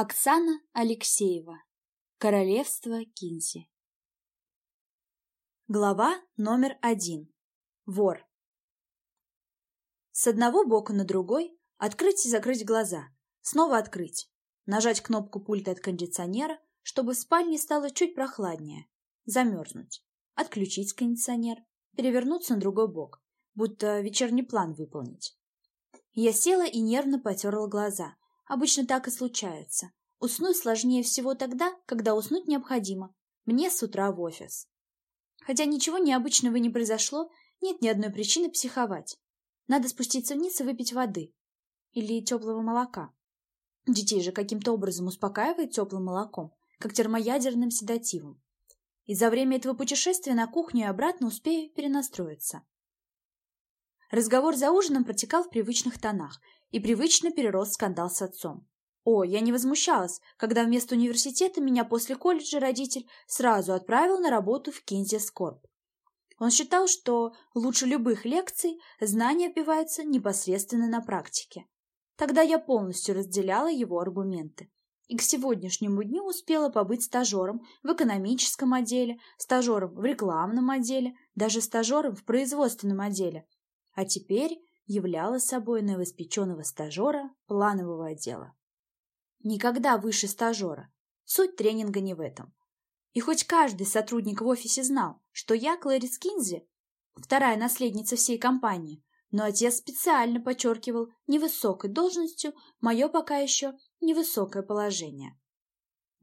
Оксана Алексеева. Королевство Кинзи. Глава номер один. Вор. С одного бока на другой открыть и закрыть глаза, снова открыть, нажать кнопку пульта от кондиционера, чтобы в спальне стало чуть прохладнее, замерзнуть, отключить кондиционер, перевернуться на другой бок, будто вечерний план выполнить. Я села и нервно потерла глаза – Обычно так и случается. Уснуть сложнее всего тогда, когда уснуть необходимо. Мне с утра в офис. Хотя ничего необычного не произошло, нет ни одной причины психовать. Надо спуститься вниз и выпить воды. Или теплого молока. Детей же каким-то образом успокаивает теплым молоком, как термоядерным седативом. И за время этого путешествия на кухню и обратно успею перенастроиться. Разговор за ужином протекал в привычных тонах, и привычно перерос скандал с отцом. О, я не возмущалась, когда вместо университета меня после колледжа родитель сразу отправил на работу в Кинзис Корп. Он считал, что лучше любых лекций знания отбиваются непосредственно на практике. Тогда я полностью разделяла его аргументы. И к сегодняшнему дню успела побыть стажером в экономическом отделе, стажером в рекламном отделе, даже стажером в производственном отделе. А теперь являла собой новоспеченного стажера планового отдела. Никогда выше стажера. Суть тренинга не в этом. И хоть каждый сотрудник в офисе знал, что я Клэрис Кинзи, вторая наследница всей компании, но отец специально подчеркивал невысокой должностью мое пока еще невысокое положение.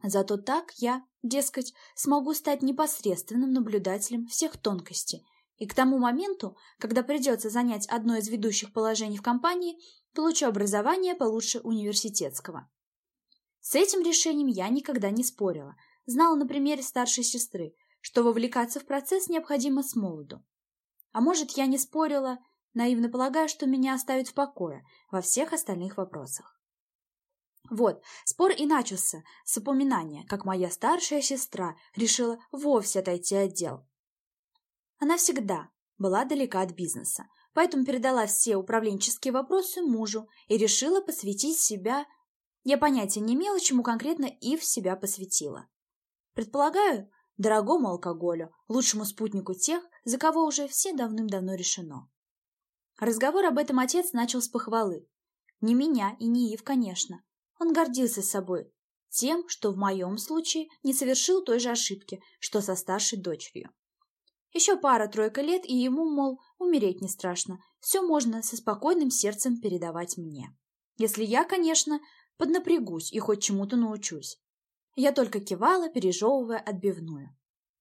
Зато так я, дескать, смогу стать непосредственным наблюдателем всех тонкостей и к тому моменту, когда придется занять одно из ведущих положений в компании, получу образование получше университетского. С этим решением я никогда не спорила. Знала на примере старшей сестры, что вовлекаться в процесс необходимо с молоду. А может, я не спорила, наивно полагая, что меня оставят в покое во всех остальных вопросах. Вот, спор и начался с упоминания, как моя старшая сестра решила вовсе отойти от дел, она всегда была далека от бизнеса, поэтому передала все управленческие вопросы мужу и решила посвятить себя... Я понятия не имела, чему конкретно Ив себя посвятила. Предполагаю, дорогому алкоголю, лучшему спутнику тех, за кого уже все давным-давно решено. Разговор об этом отец начал с похвалы. Не меня и не Ив, конечно. Он гордился собой, тем, что в моем случае не совершил той же ошибки, что со старшей дочерью. Еще пара-тройка лет, и ему, мол, умереть не страшно. Все можно со спокойным сердцем передавать мне. Если я, конечно, поднапрягусь и хоть чему-то научусь. Я только кивала, пережевывая отбивную.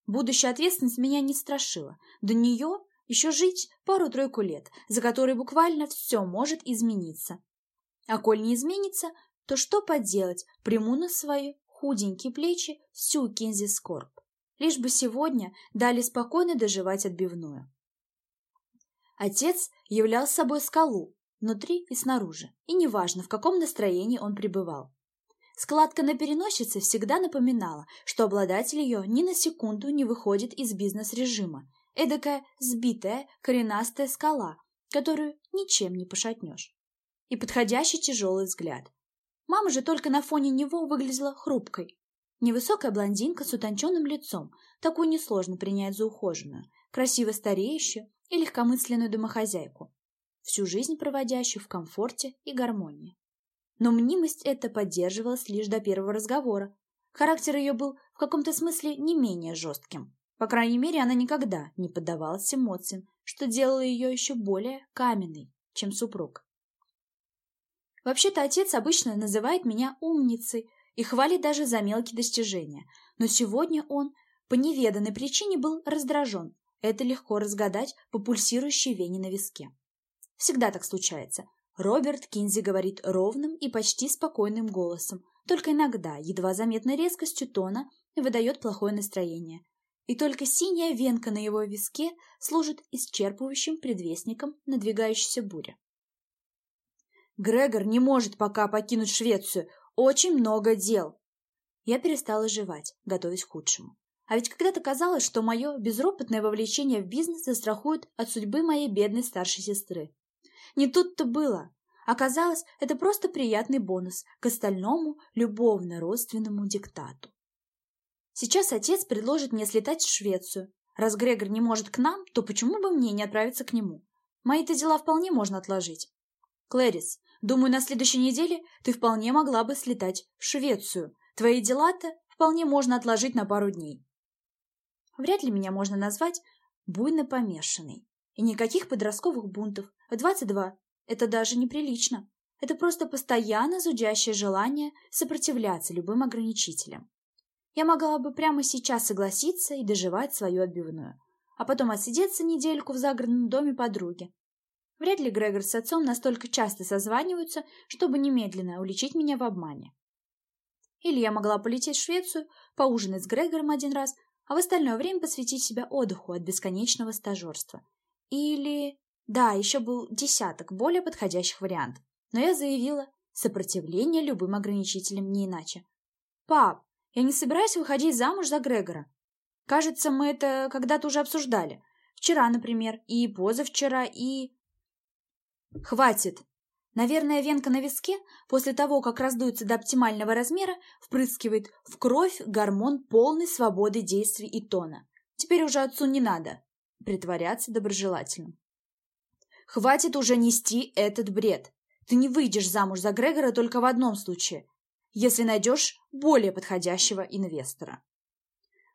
Будущая ответственность меня не страшила. До нее еще жить пару-тройку лет, за которые буквально все может измениться. А коль не изменится, то что поделать, приму на свои худенькие плечи всю Кинзи Скорб лишь бы сегодня дали спокойно доживать отбивную. Отец являл собой скалу, внутри и снаружи, и неважно, в каком настроении он пребывал. Складка на переносице всегда напоминала, что обладатель ее ни на секунду не выходит из бизнес-режима, эдакая сбитая коренастая скала, которую ничем не пошатнешь. И подходящий тяжелый взгляд. Мама же только на фоне него выглядела хрупкой, Невысокая блондинка с утонченным лицом, такую несложно принять за ухоженную, красиво стареющую и легкомысленную домохозяйку, всю жизнь проводящую в комфорте и гармонии. Но мнимость эта поддерживалась лишь до первого разговора. Характер ее был в каком-то смысле не менее жестким. По крайней мере, она никогда не поддавалась эмоциям, что делало ее еще более каменной, чем супруг. Вообще-то отец обычно называет меня умницей, и хвалит даже за мелкие достижения. Но сегодня он по неведанной причине был раздражен. Это легко разгадать по пульсирующей вене на виске. Всегда так случается. Роберт Кинзи говорит ровным и почти спокойным голосом, только иногда, едва заметной резкостью тона, выдает плохое настроение. И только синяя венка на его виске служит исчерпывающим предвестником надвигающейся бури. Грегор не может пока покинуть Швецию. Очень много дел. Я перестала жевать, готовясь к худшему. А ведь когда-то казалось, что мое безропотное вовлечение в бизнес застрахует от судьбы моей бедной старшей сестры. Не тут-то было. Оказалось, это просто приятный бонус к остальному любовно-родственному диктату. Сейчас отец предложит мне слетать в Швецию. Раз Грегор не может к нам, то почему бы мне не отправиться к нему? Мои-то дела вполне можно отложить. Клэрис, думаю, на следующей неделе ты вполне могла бы слетать в Швецию. Твои дела-то вполне можно отложить на пару дней. Вряд ли меня можно назвать буйно помешанной. И никаких подростковых бунтов. В 22 это даже неприлично. Это просто постоянно зудящее желание сопротивляться любым ограничителям. Я могла бы прямо сейчас согласиться и доживать свою отбивную, а потом отсидеться недельку в загородном доме подруги. Вряд ли Грегор с отцом настолько часто созваниваются, чтобы немедленно уличить меня в обмане. Или я могла полететь в Швецию, поужинать с Грегором один раз, а в остальное время посвятить себя отдыху от бесконечного стажерства. Или... Да, еще был десяток более подходящих вариантов. Но я заявила, сопротивление любым ограничителям не иначе. «Пап, я не собираюсь выходить замуж за Грегора. Кажется, мы это когда-то уже обсуждали. Вчера, например, и позавчера, и...» «Хватит!» Наверное, венка на виске после того, как раздуется до оптимального размера, впрыскивает в кровь гормон полной свободы действий и тона. Теперь уже отцу не надо притворяться доброжелательным. Хватит уже нести этот бред. Ты не выйдешь замуж за Грегора только в одном случае, если найдешь более подходящего инвестора.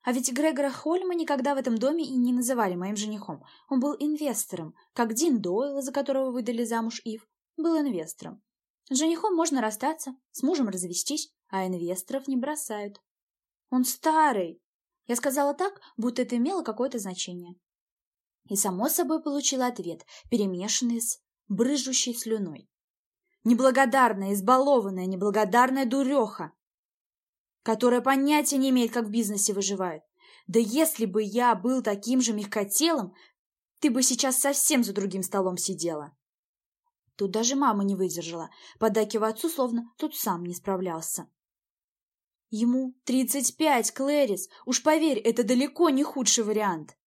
А ведь Грегора Хольма никогда в этом доме и не называли моим женихом. Он был инвестором, как Дин Дойл, за которого выдали замуж Ив, был инвестором. С женихом можно расстаться, с мужем развестись, а инвесторов не бросают. Он старый. Я сказала так, будто это имело какое-то значение и, само собой, получила ответ, перемешанный с брыжущей слюной. Неблагодарная, избалованная, неблагодарная дуреха, которая понятия не имеет, как в бизнесе выживает. Да если бы я был таким же мягкотелым, ты бы сейчас совсем за другим столом сидела. Тут даже мама не выдержала, поддакивая отцу, словно тот сам не справлялся. Ему тридцать пять, Клэрис. Уж поверь, это далеко не худший вариант.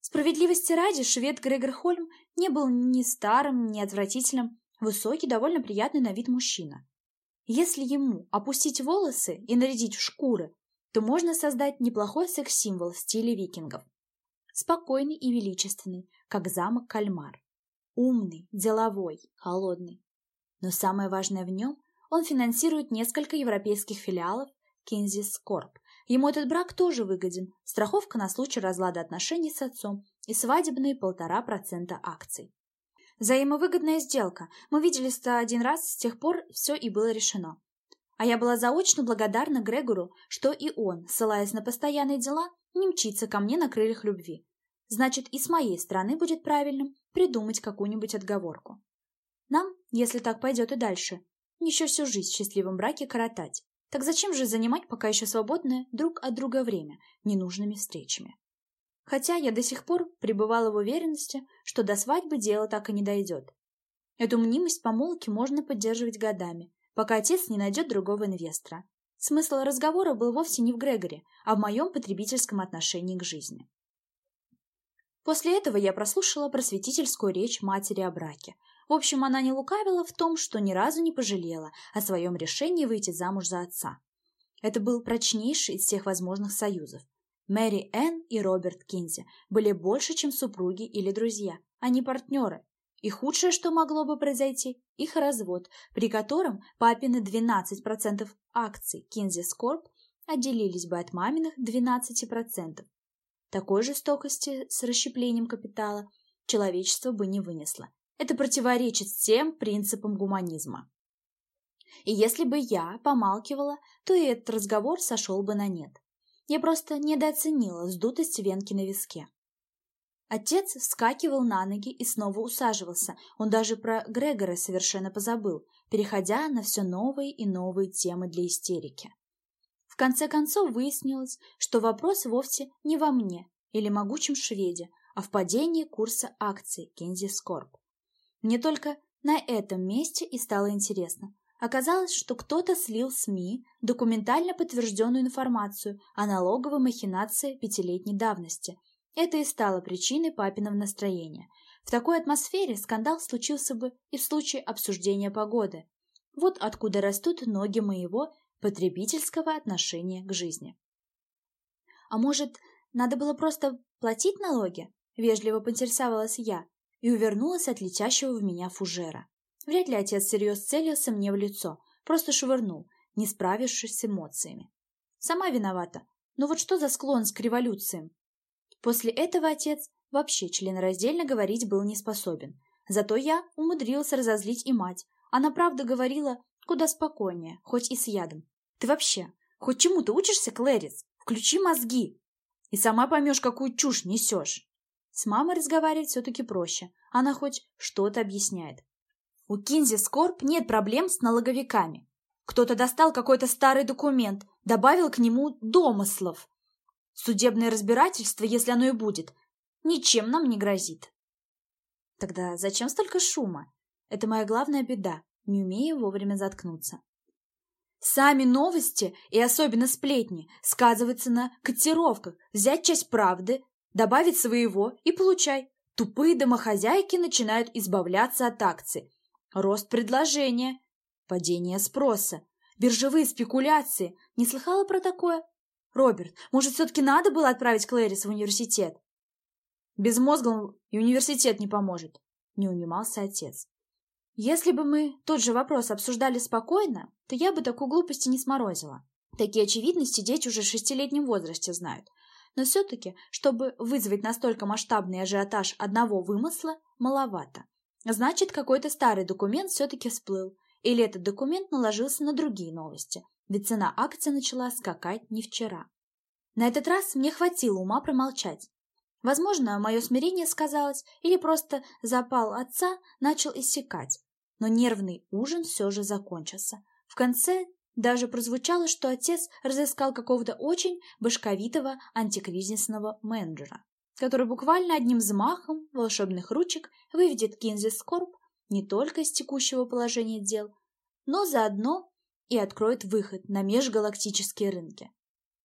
Справедливости ради, швед Грегор Хольм не был ни старым, ни отвратительным, высокий, довольно приятный на вид мужчина. Если ему опустить волосы и нарядить в шкуры, то можно создать неплохой секс-символ в стиле викингов. Спокойный и величественный, как замок Кальмар. Умный, деловой, холодный. Но самое важное в нем – он финансирует несколько европейских филиалов Кинзис Корп Ему этот брак тоже выгоден. Страховка на случай разлада отношений с отцом и свадебные полтора процента акций. Взаимовыгодная сделка. Мы виделись-то один раз, с тех пор все и было решено. А я была заочно благодарна Грегору, что и он, ссылаясь на постоянные дела, не мчится ко мне на крыльях любви. Значит, и с моей стороны будет правильным придумать какую-нибудь отговорку. Нам, если так пойдет и дальше, еще всю жизнь в счастливом браке коротать. Так зачем же занимать пока еще свободное друг от друга время ненужными встречами? Хотя я до сих пор пребывала в уверенности, что до свадьбы дело так и не дойдет. Эту мнимость помолвки можно поддерживать годами, пока отец не найдет другого инвестора. Смысл разговора был вовсе не в Грегоре, а в моем потребительском отношении к жизни. После этого я прослушала просветительскую речь матери о браке, в общем, она не лукавила в том, что ни разу не пожалела о своем решении выйти замуж за отца. Это был прочнейший из всех возможных союзов. Мэри Энн и Роберт Кинзи были больше, чем супруги или друзья, а не партнеры. И худшее, что могло бы произойти, их развод, при котором папины 12% акций Кинзи Скорп отделились бы от маминых 12%. Такой жестокости с расщеплением капитала человечество бы не вынесло. Это противоречит всем принципам гуманизма. И если бы я помалкивала, то и этот разговор сошел бы на нет. Я просто недооценила вздутость венки на виске. Отец вскакивал на ноги и снова усаживался. Он даже про Грегора совершенно позабыл, переходя на все новые и новые темы для истерики. В конце концов выяснилось, что вопрос вовсе не во мне или могучем шведе, а в падении курса акций Кензи Скорб. Мне только на этом месте и стало интересно. Оказалось, что кто-то слил СМИ документально подтвержденную информацию о налоговой махинации пятилетней давности. Это и стало причиной папиного настроения. В такой атмосфере скандал случился бы и в случае обсуждения погоды. Вот откуда растут ноги моего потребительского отношения к жизни. А может, надо было просто платить налоги? Вежливо поинтересовалась я и увернулась от летящего в меня фужера. Вряд ли отец всерьез целился мне в лицо, просто швырнул, не справившись с эмоциями. Сама виновата. Но вот что за склонность к революциям? После этого отец Вообще членораздельно говорить был не способен. Зато я умудрился разозлить и мать. Она правда говорила куда спокойнее, хоть и с ядом. «Ты вообще хоть чему-то учишься, Клэрис? Включи мозги!» «И сама поймешь, какую чушь несешь!» С мамой разговаривать все-таки проще. Она хоть что-то объясняет. У Кинзи Скорб нет проблем с налоговиками. Кто-то достал какой-то старый документ, добавил к нему домыслов. Судебное разбирательство, если оно и будет, ничем нам не грозит. Тогда зачем столько шума? Это моя главная беда, не умею вовремя заткнуться. Сами новости и особенно сплетни сказываются на котировках. Взять часть правды, добавить своего и получай. Тупые домохозяйки начинают избавляться от акций. Рост предложения, падение спроса, биржевые спекуляции. Не слыхала про такое? Роберт, может, все-таки надо было отправить Клэрис в университет? Безмозглым и университет не поможет, не унимался отец. Если бы мы тот же вопрос обсуждали спокойно, то я бы такой глупости не сморозила. Такие очевидности дети уже в шестилетнем возрасте знают. Но все-таки, чтобы вызвать настолько масштабный ажиотаж одного вымысла, маловато. Значит, какой-то старый документ все-таки всплыл. Или этот документ наложился на другие новости. Ведь цена акций начала скакать не вчера. На этот раз мне хватило ума промолчать. Возможно, мое смирение сказалось, или просто запал отца начал иссякать. Но нервный ужин все же закончился. В конце даже прозвучало, что отец разыскал какого-то очень башковитого антикризисного менеджера, который буквально одним взмахом волшебных ручек выведет Кинзи Скорб не только из текущего положения дел, но заодно и откроет выход на межгалактические рынки.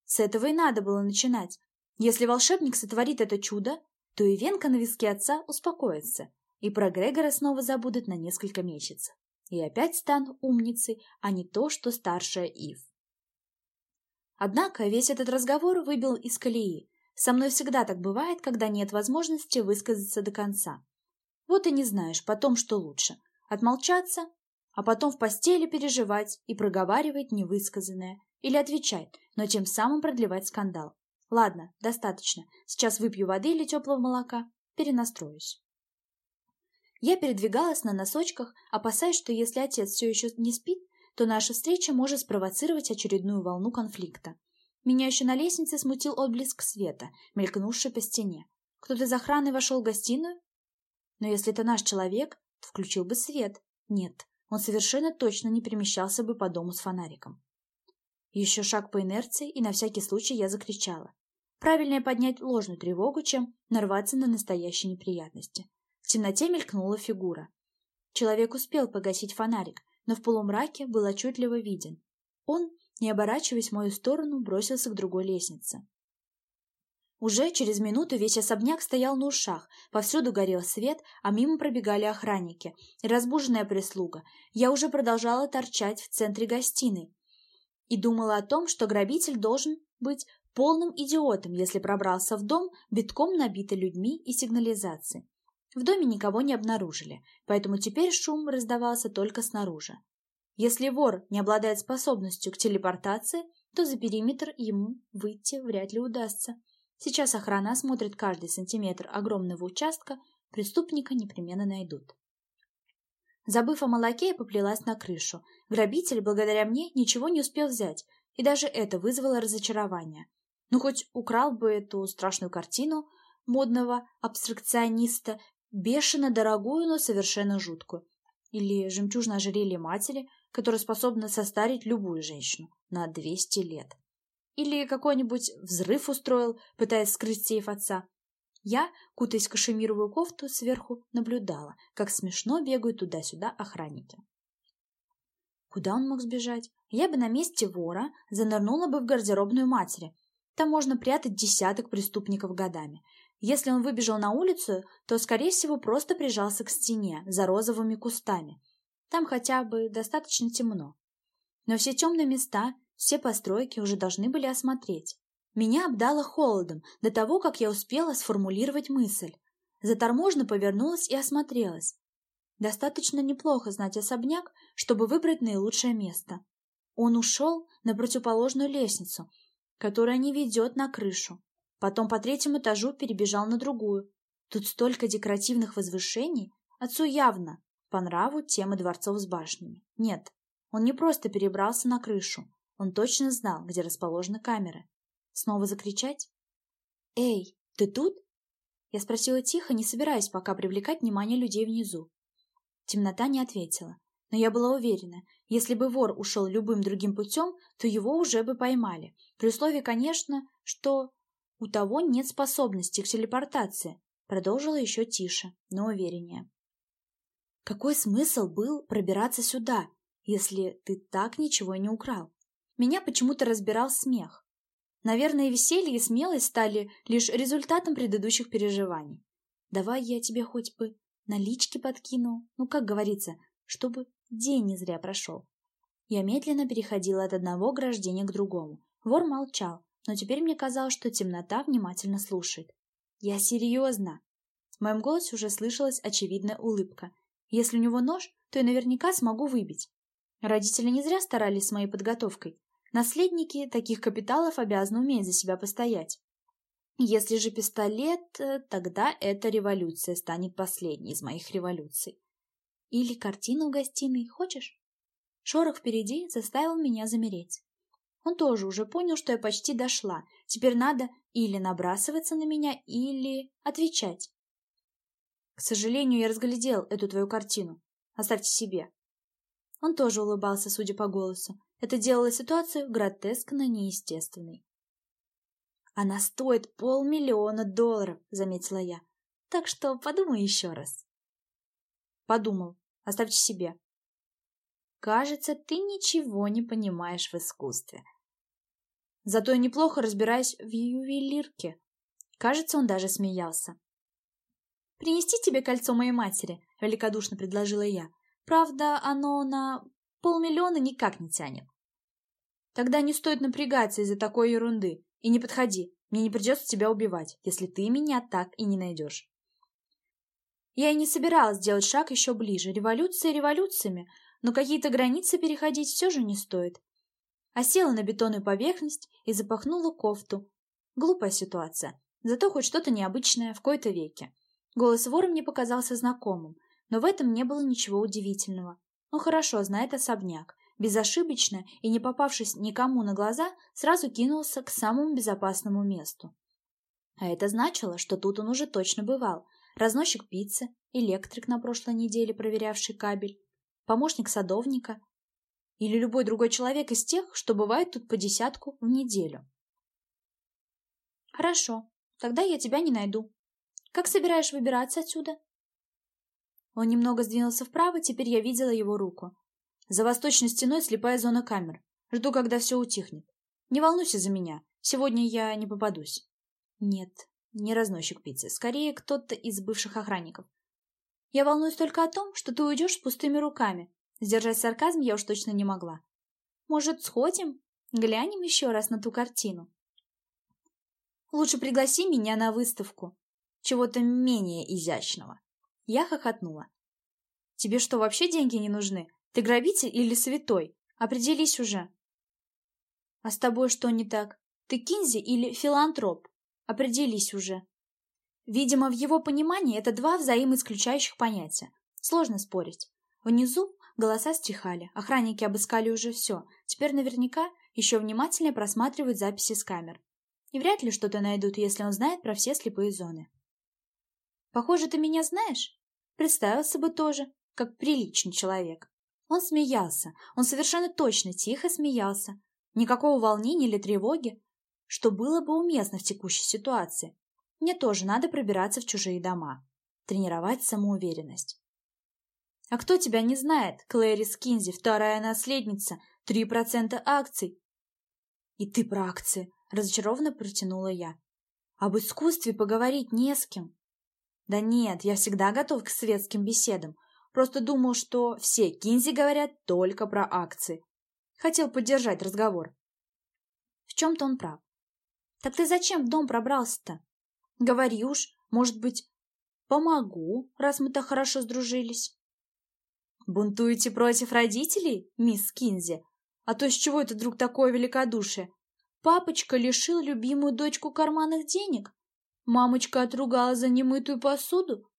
С этого и надо было начинать, если волшебник сотворит это чудо, то и венка на виске отца успокоится, и про Грегора снова забудут на несколько месяцев. И опять стану умницей, а не то, что старшая Ив. Однако весь этот разговор выбил из колеи. Со мной всегда так бывает, когда нет возможности высказаться до конца. Вот и не знаешь потом, что лучше – отмолчаться, а потом в постели переживать и проговаривать невысказанное, или отвечать, но тем самым продлевать скандал. Ладно, достаточно. Сейчас выпью воды или теплого молока. Перенастроюсь. Я передвигалась на носочках, опасаясь, что если отец все еще не спит, то наша встреча может спровоцировать очередную волну конфликта. Меня еще на лестнице смутил отблеск света, мелькнувший по стене. Кто-то из охраны вошел в гостиную? Но если это наш человек, то включил бы свет. Нет, он совершенно точно не перемещался бы по дому с фонариком. Еще шаг по инерции, и на всякий случай я закричала. Правильнее поднять ложную тревогу, чем нарваться на настоящие неприятности. В темноте мелькнула фигура. Человек успел погасить фонарик, но в полумраке был отчетливо виден. Он, не оборачиваясь в мою сторону, бросился к другой лестнице. Уже через минуту весь особняк стоял на ушах, повсюду горел свет, а мимо пробегали охранники и разбуженная прислуга. Я уже продолжала торчать в центре гостиной и думала о том, что грабитель должен быть полным идиотом, если пробрался в дом, битком набитый людьми и сигнализацией. В доме никого не обнаружили, поэтому теперь шум раздавался только снаружи. Если вор не обладает способностью к телепортации, то за периметр ему выйти вряд ли удастся. Сейчас охрана осмотрит каждый сантиметр огромного участка, преступника непременно найдут. Забыв о молоке, я поплелась на крышу. Грабитель, благодаря мне, ничего не успел взять, и даже это вызвало разочарование. Ну, хоть украл бы эту страшную картину модного абстракциониста, бешено дорогую, но совершенно жуткую. Или жемчужное ожерелье матери, которое способно состарить любую женщину на 200 лет. Или какой-нибудь взрыв устроил, пытаясь скрыть сейф отца. Я, кутаясь в кашемировую кофту, сверху наблюдала, как смешно бегают туда-сюда охранники. Куда он мог сбежать? Я бы на месте вора занырнула бы в гардеробную матери, там можно прятать десяток преступников годами. Если он выбежал на улицу, то, скорее всего, просто прижался к стене за розовыми кустами. Там хотя бы достаточно темно. Но все темные места, все постройки уже должны были осмотреть. Меня обдало холодом до того, как я успела сформулировать мысль. Заторможенно повернулась и осмотрелась. Достаточно неплохо знать особняк, чтобы выбрать наилучшее место. Он ушел на противоположную лестницу, которая не ведет на крышу. Потом по третьему этажу перебежал на другую. Тут столько декоративных возвышений. Отцу явно по нраву темы дворцов с башнями. Нет, он не просто перебрался на крышу. Он точно знал, где расположены камеры. Снова закричать? «Эй, ты тут?» Я спросила тихо, не собираясь пока привлекать внимание людей внизу. Темнота не ответила, но я была уверена, если бы вор ушел любым другим путем, то его уже бы поймали, при условии, конечно, что у того нет способности к телепортации, продолжила еще тише, но увереннее. Какой смысл был пробираться сюда, если ты так ничего не украл? Меня почему-то разбирал смех. Наверное, веселье и смелость стали лишь результатом предыдущих переживаний. Давай я тебе хоть бы налички подкину, ну, как говорится, чтобы день не зря прошел. Я медленно переходила от одного ограждения к другому. Вор молчал, но теперь мне казалось, что темнота внимательно слушает. «Я серьезно!» В моем голосе уже слышалась очевидная улыбка. «Если у него нож, то я наверняка смогу выбить». Родители не зря старались с моей подготовкой. Наследники таких капиталов обязаны уметь за себя постоять. Если же пистолет, э, тогда эта революция станет последней из моих революций. Или картину в гостиной, хочешь? Шорох впереди заставил меня замереть. Он тоже уже понял, что я почти дошла. Теперь надо или набрасываться на меня, или отвечать. К сожалению, я разглядел эту твою картину. Оставьте себе. Он тоже улыбался, судя по голосу. Это делало ситуацию гротескно неестественной. «Она стоит полмиллиона долларов», — заметила я. «Так что подумай еще раз». «Подумал. Оставьте себе». «Кажется, ты ничего не понимаешь в искусстве». «Зато я неплохо разбираюсь в ювелирке». Кажется, он даже смеялся. «Принести тебе кольцо моей матери», — великодушно предложила я. «Правда, оно на полмиллиона никак не тянет». Тогда не стоит напрягаться из-за такой ерунды. И не подходи, мне не придется тебя убивать, если ты меня так и не найдешь. Я и не собиралась делать шаг еще ближе. Революции революциями, но какие-то границы переходить все же не стоит. А села на бетонную поверхность и запахнула кофту. Глупая ситуация, зато хоть что-то необычное в кои-то веке. Голос вора мне показался знакомым, но в этом не было ничего удивительного. Он хорошо знает особняк, безошибочно и не попавшись никому на глаза, сразу кинулся к самому безопасному месту. А это значило, что тут он уже точно бывал. Разносчик пиццы, электрик на прошлой неделе, проверявший кабель, помощник садовника или любой другой человек из тех, что бывает тут по десятку в неделю. Хорошо, тогда я тебя не найду. Как собираешь выбираться отсюда? Он немного сдвинулся вправо, теперь я видела его руку. За восточной стеной слепая зона камер. Жду, когда все утихнет. Не волнуйся за меня. Сегодня я не попадусь. Нет, не разносчик пиццы. Скорее, кто-то из бывших охранников. Я волнуюсь только о том, что ты уйдешь с пустыми руками. Сдержать сарказм я уж точно не могла. Может, сходим? Глянем еще раз на ту картину. Лучше пригласи меня на выставку. Чего-то менее изящного. Я хохотнула. Тебе что, вообще деньги не нужны? Ты грабитель или святой? Определись уже. А с тобой что не так? Ты кинзи или филантроп? Определись уже. Видимо, в его понимании это два взаимоисключающих понятия. Сложно спорить. Внизу голоса стихали, охранники обыскали уже все. Теперь наверняка еще внимательнее просматривают записи с камер. И вряд ли что-то найдут, если он знает про все слепые зоны. Похоже, ты меня знаешь? Представился бы тоже, как приличный человек. Он смеялся, он совершенно точно тихо смеялся. Никакого волнения или тревоги, что было бы уместно в текущей ситуации. Мне тоже надо пробираться в чужие дома, тренировать самоуверенность. А кто тебя не знает? Клэрис Кинзи, вторая наследница, три процента акций. И ты про акции, разочарованно протянула я. Об искусстве поговорить не с кем. Да нет, я всегда готов к светским беседам. Просто думал, что все Кинзи говорят только про акции. Хотел поддержать разговор. В чем-то он прав. Так ты зачем в дом пробрался-то? Говори уж, может быть, помогу, раз мы так хорошо сдружились. Бунтуете против родителей, мисс Кинзи? А то с чего это вдруг такое великодушие? Папочка лишил любимую дочку карманных денег? Мамочка отругала за немытую посуду?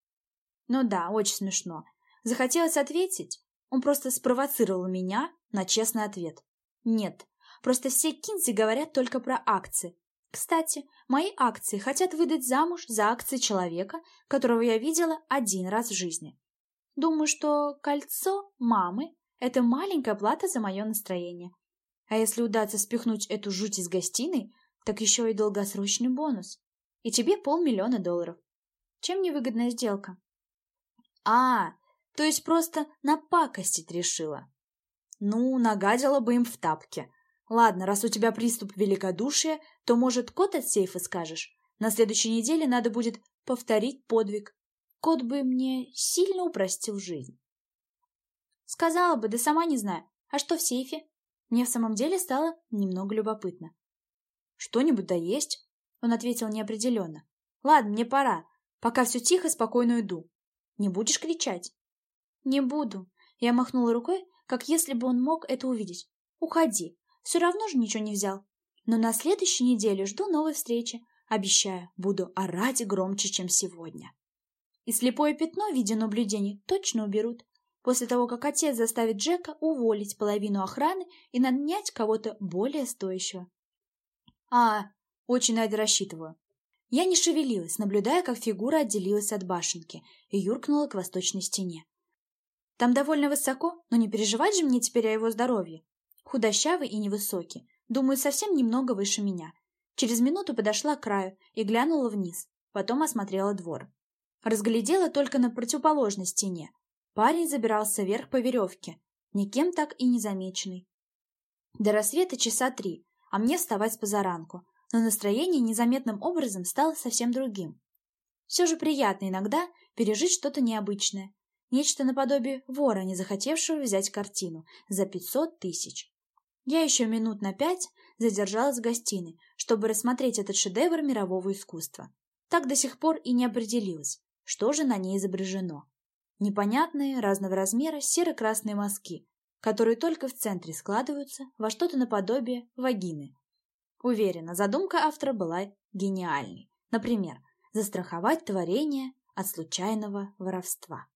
Ну да, очень смешно. Захотелось ответить. Он просто спровоцировал меня на честный ответ. Нет, просто все кинзи говорят только про акции. Кстати, мои акции хотят выдать замуж за акции человека, которого я видела один раз в жизни. Думаю, что кольцо мамы – это маленькая плата за мое настроение. А если удастся спихнуть эту жуть из гостиной, так еще и долгосрочный бонус. И тебе полмиллиона долларов. Чем невыгодная сделка? А, то есть просто напакостить решила. Ну, нагадила бы им в тапке. Ладно, раз у тебя приступ великодушия, то, может, код от сейфа скажешь? На следующей неделе надо будет повторить подвиг. Кот бы мне сильно упростил жизнь. Сказала бы, да сама не знаю. А что в сейфе? Мне в самом деле стало немного любопытно. Что-нибудь да есть? Он ответил неопределенно. Ладно, мне пора. Пока все тихо, спокойно иду. Не будешь кричать? «Не буду». Я махнула рукой, как если бы он мог это увидеть. «Уходи. Все равно же ничего не взял. Но на следующей неделе жду новой встречи. Обещаю, буду орать громче, чем сегодня». И слепое пятно в виде наблюдений точно уберут. После того, как отец заставит Джека уволить половину охраны и нанять кого-то более стоящего. А, очень на это рассчитываю. Я не шевелилась, наблюдая, как фигура отделилась от башенки и юркнула к восточной стене. Там довольно высоко, но не переживать же мне теперь о его здоровье. Худощавый и невысокий, думаю, совсем немного выше меня. Через минуту подошла к краю и глянула вниз, потом осмотрела двор. Разглядела только на противоположной стене. Парень забирался вверх по веревке, никем так и не замеченный. До рассвета часа три, а мне вставать позаранку, но настроение незаметным образом стало совсем другим. Все же приятно иногда пережить что-то необычное, Нечто наподобие вора, не захотевшего взять картину за 500 тысяч. Я еще минут на пять задержалась в гостиной, чтобы рассмотреть этот шедевр мирового искусства. Так до сих пор и не определилась, что же на ней изображено. Непонятные, разного размера серо-красные мазки, которые только в центре складываются во что-то наподобие вагины. Уверена, задумка автора была гениальной. Например, застраховать творение от случайного воровства.